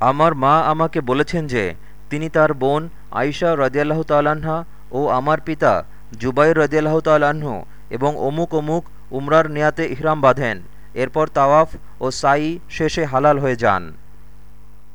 আমার মা আমাকে বলেছেন যে, তিনি তার বোন আইসা রদিয়াল্লাহ তাল্লাহা ও আমার পিতা জুবাইর রদিয়াল্লাহ তাল্লাহ্ন এবং অমুক অমুক উমরার নিয়াতে ইহরাম বাঁধেন। এরপর তাওয়াফ ও সাই শেষে হালাল হয়ে যান।